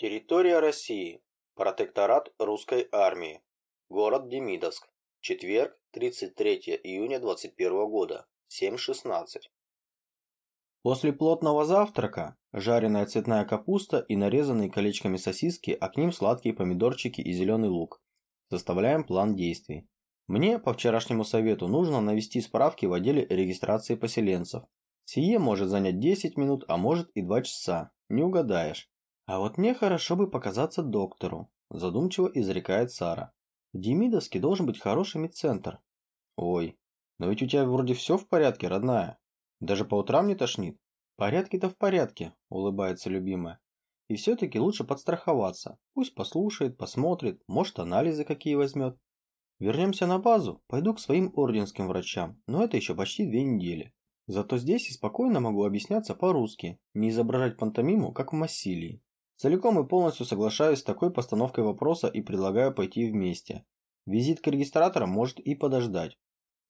Территория России. Протекторат русской армии. Город Демидовск. Четверг, 33 июня 21 года. 7.16. После плотного завтрака жареная цветная капуста и нарезанные колечками сосиски, а к ним сладкие помидорчики и зеленый лук. Составляем план действий. Мне, по вчерашнему совету, нужно навести справки в отделе регистрации поселенцев. Сие может занять 10 минут, а может и 2 часа. Не угадаешь. А вот мне хорошо бы показаться доктору, задумчиво изрекает Сара. В Демидовске должен быть хороший медцентр. Ой, но ведь у тебя вроде все в порядке, родная. Даже по утрам не тошнит. Порядки-то в порядке, улыбается любимая. И все-таки лучше подстраховаться. Пусть послушает, посмотрит, может анализы какие возьмет. Вернемся на базу, пойду к своим орденским врачам, но это еще почти две недели. Зато здесь и спокойно могу объясняться по-русски, не изображать пантомиму, как в Массилии. Целиком и полностью соглашаюсь с такой постановкой вопроса и предлагаю пойти вместе. Визит к регистраторам может и подождать.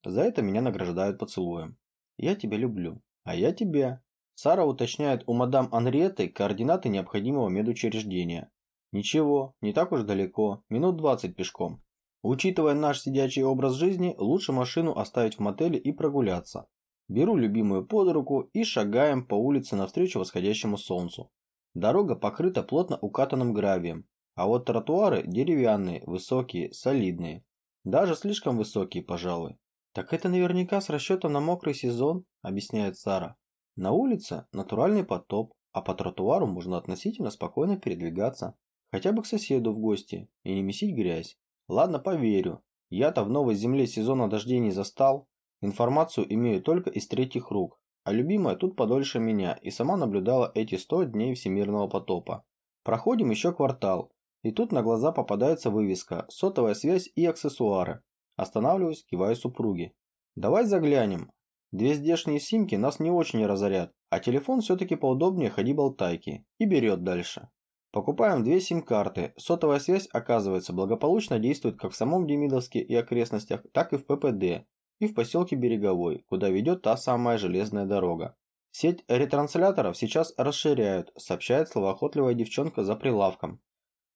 За это меня награждают поцелуем. Я тебя люблю. А я тебя. Сара уточняет у мадам Анриеты координаты необходимого медучреждения. Ничего, не так уж далеко, минут 20 пешком. Учитывая наш сидячий образ жизни, лучше машину оставить в мотеле и прогуляться. Беру любимую под руку и шагаем по улице навстречу восходящему солнцу. Дорога покрыта плотно укатанным гравием, а вот тротуары деревянные, высокие, солидные. Даже слишком высокие, пожалуй. Так это наверняка с расчетом на мокрый сезон, объясняет Сара. На улице натуральный потоп, а по тротуару можно относительно спокойно передвигаться. Хотя бы к соседу в гости и не месить грязь. Ладно, поверю. Я-то в новой земле сезона дождей не застал. Информацию имею только из третьих рук а любимая тут подольше меня и сама наблюдала эти 100 дней всемирного потопа. Проходим еще квартал, и тут на глаза попадается вывеска «Сотовая связь и аксессуары». Останавливаюсь, киваю супруге. «Давай заглянем. Две здешние симки нас не очень разорят, а телефон все-таки поудобнее ходи-болтайки и берет дальше». Покупаем две сим-карты. Сотовая связь, оказывается, благополучно действует как в самом Демидовске и окрестностях, так и в ППД, и в поселке Береговой, куда ведет та самая железная дорога. Сеть ретрансляторов сейчас расширяют, сообщает словоохотливая девчонка за прилавком.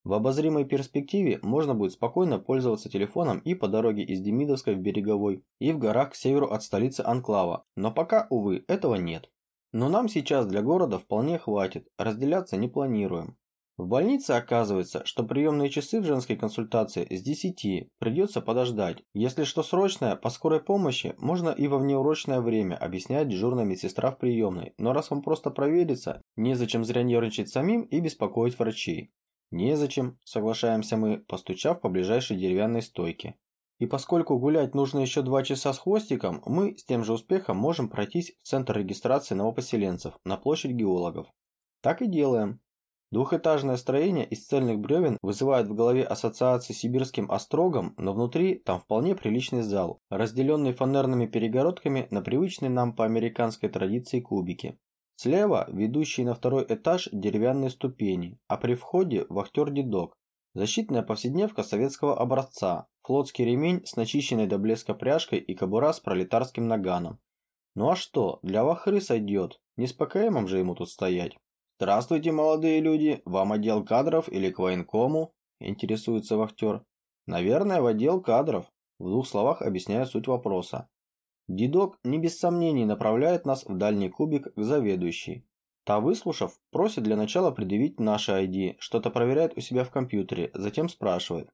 В обозримой перспективе можно будет спокойно пользоваться телефоном и по дороге из Демидовской в Береговой, и в горах к северу от столицы Анклава, но пока, увы, этого нет. Но нам сейчас для города вполне хватит, разделяться не планируем. В больнице оказывается, что приемные часы в женской консультации с 10 придется подождать. Если что срочное, по скорой помощи можно и во внеурочное время, объясняет дежурная медсестра в приемной. Но раз вам просто провериться, незачем зря нервничать самим и беспокоить врачей. Незачем, соглашаемся мы, постучав по ближайшей деревянной стойке. И поскольку гулять нужно еще два часа с хвостиком, мы с тем же успехом можем пройтись в центр регистрации новопоселенцев на площадь геологов. Так и делаем. Двухэтажное строение из цельных бревен вызывает в голове ассоциации с сибирским острогом, но внутри там вполне приличный зал, разделенный фанерными перегородками на привычные нам по американской традиции кубики. Слева ведущие на второй этаж деревянные ступени, а при входе вахтер-дедок. Защитная повседневка советского образца, флотский ремень с начищенной до блеска пряжкой и кобура с пролетарским наганом. Ну а что, для вахры сойдет, не с ПКМом же ему тут стоять. «Здравствуйте, молодые люди! Вам отдел кадров или к военкому?» – интересуется вахтер. «Наверное, в отдел кадров», – в двух словах объясняю суть вопроса. Дедок не без сомнений направляет нас в дальний кубик к заведующей. Та, выслушав, просит для начала предъявить наши ID, что-то проверяет у себя в компьютере, затем спрашивает.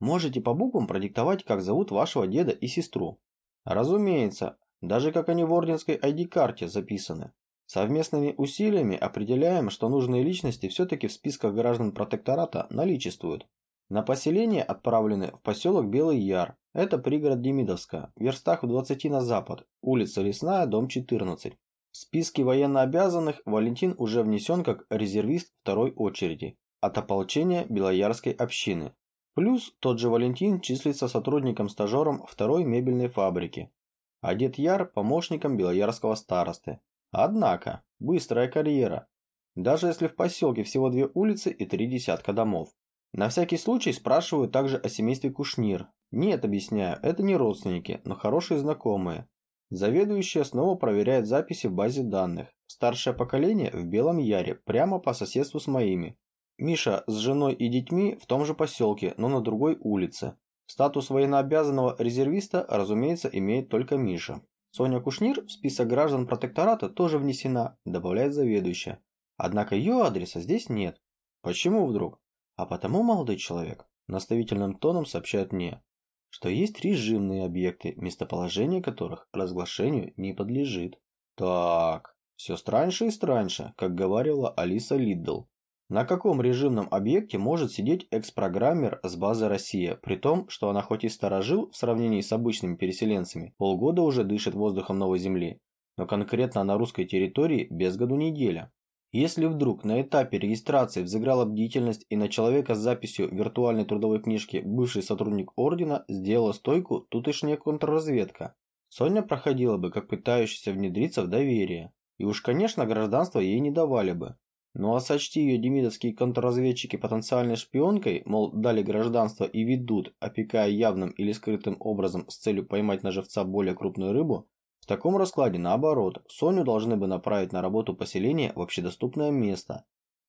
«Можете по буквам продиктовать, как зовут вашего деда и сестру?» «Разумеется, даже как они в орденской ID-карте записаны». Совместными усилиями определяем, что нужные личности все-таки в списках граждан протектората наличествуют. На поселение отправлены в поселок Белый Яр, это пригород Демидовска, верстах в 20 на запад, улица Лесная, дом 14. В списке военнообязанных Валентин уже внесен как резервист второй очереди от ополчения Белоярской общины. Плюс тот же Валентин числится сотрудником-стажером второй мебельной фабрики, а дед Яр – помощником Белоярского старосты. Однако, быстрая карьера. Даже если в поселке всего две улицы и три десятка домов. На всякий случай спрашиваю также о семействе Кушнир. Нет, объясняю, это не родственники, но хорошие знакомые. Заведующая снова проверяет записи в базе данных. Старшее поколение в Белом Яре, прямо по соседству с моими. Миша с женой и детьми в том же поселке, но на другой улице. Статус военнообязанного резервиста, разумеется, имеет только Миша. Соня Кушнир в список граждан протектората тоже внесена, добавляет заведующая. Однако ее адреса здесь нет. Почему вдруг? А потому, молодой человек, наставительным тоном сообщает мне, что есть режимные объекты, местоположение которых разглашению не подлежит. Так, все страньше и страньше, как говорила Алиса Лиддл. На каком режимном объекте может сидеть экс-программер с базы «Россия», при том, что она хоть и старожил в сравнении с обычными переселенцами, полгода уже дышит воздухом новой земли, но конкретно на русской территории без году неделя. Если вдруг на этапе регистрации взыграла бдительность и на человека с записью виртуальной трудовой книжки бывший сотрудник ордена сделала стойку тутошняя контрразведка, Соня проходила бы как пытающаяся внедриться в доверие, и уж конечно гражданство ей не давали бы. Ну а сочти ее демидовские контрразведчики потенциальной шпионкой, мол, дали гражданство и ведут, опекая явным или скрытым образом с целью поймать на живца более крупную рыбу, в таком раскладе, наоборот, Соню должны бы направить на работу поселения в общедоступное место.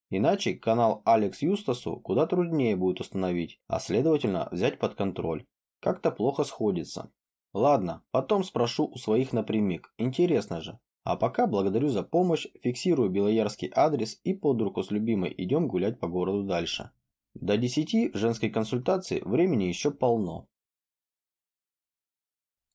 Иначе канал Алекс Юстасу куда труднее будет установить, а следовательно взять под контроль. Как-то плохо сходится. Ладно, потом спрошу у своих напрямик, интересно же. А пока благодарю за помощь, фиксирую белоярский адрес и под руку с любимой идем гулять по городу дальше. До 10 женской консультации времени еще полно.